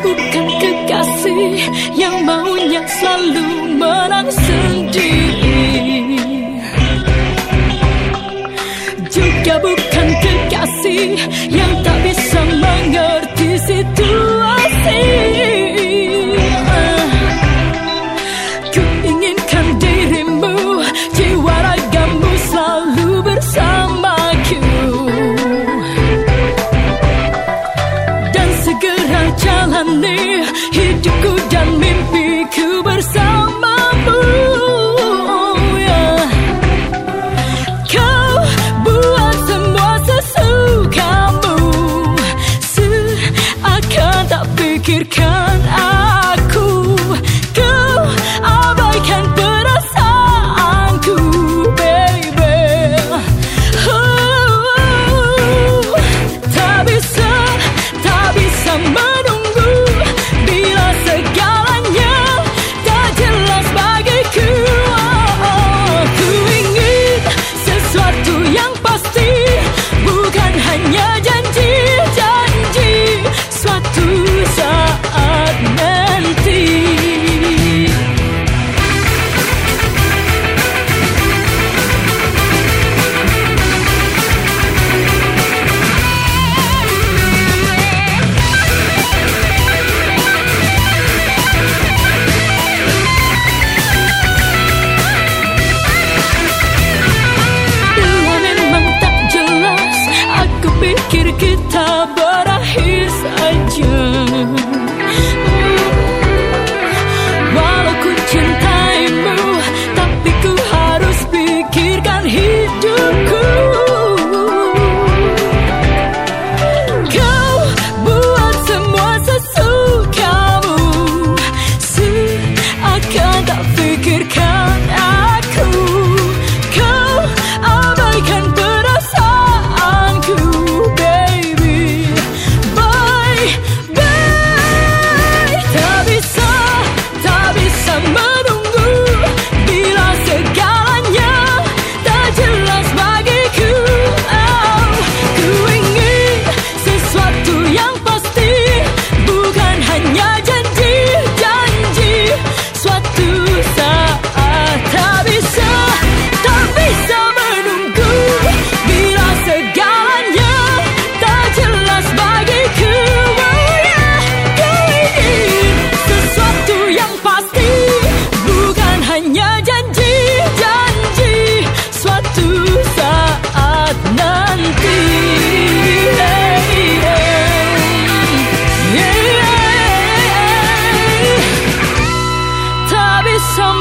bukan kekasih yang maunya selalu menang sendiri. Juga bukan kekasih cucuku dan mimpiku bersamamu oh yeah. Kau buat semua sesukamu Seakan tak fikirkan some